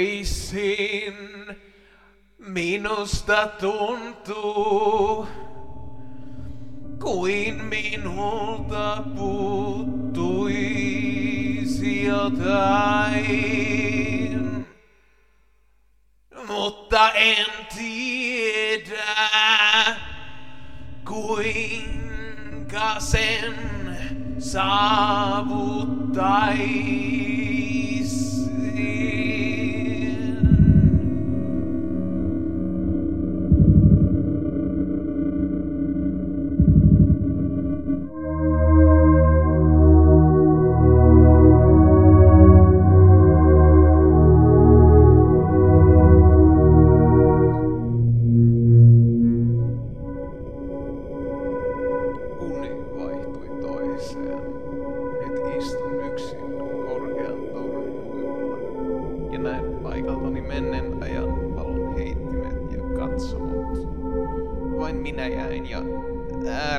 öisin minusta tuntuu, kuin minulta puuttuisi jotain. Mutta en tiedä, kuinka sen saavuttaisin.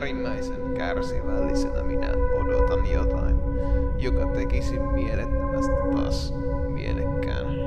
Äärimmäisen kärsivällisenä minä odotan jotain, joka tekisi mielettömästi taas mielekkään.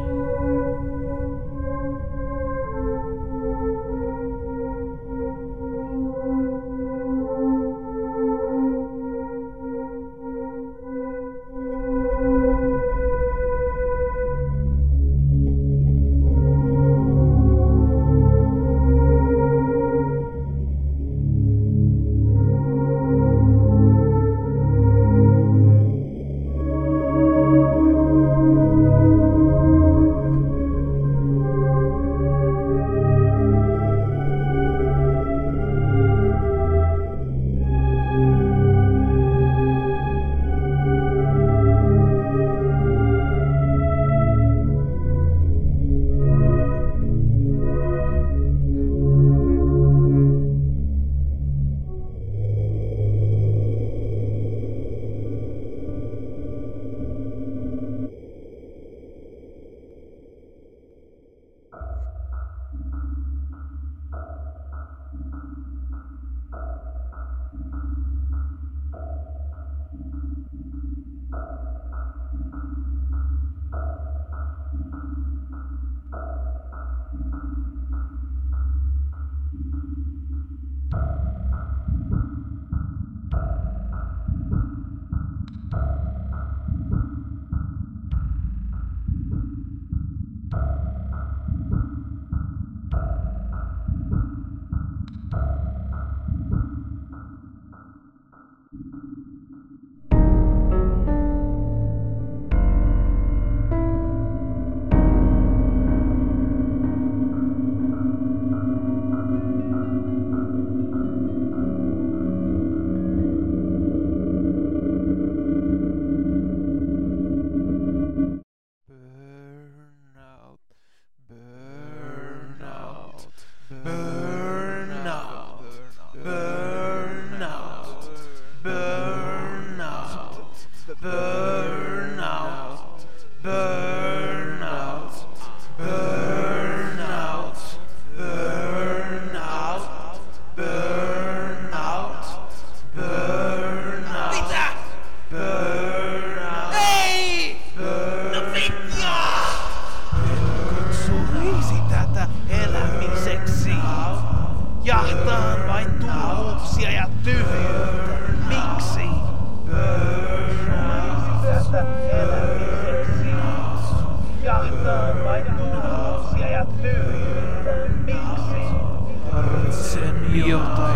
Burnout, burnout, burnout, burnout! No. Jahtaan vain tuovuuksia ja tyhjyyttä. Miksi? Tästä. Jahtaan vain tuovuuksia ja tyhjyyttä. Miksi? Tarvitsen jotain.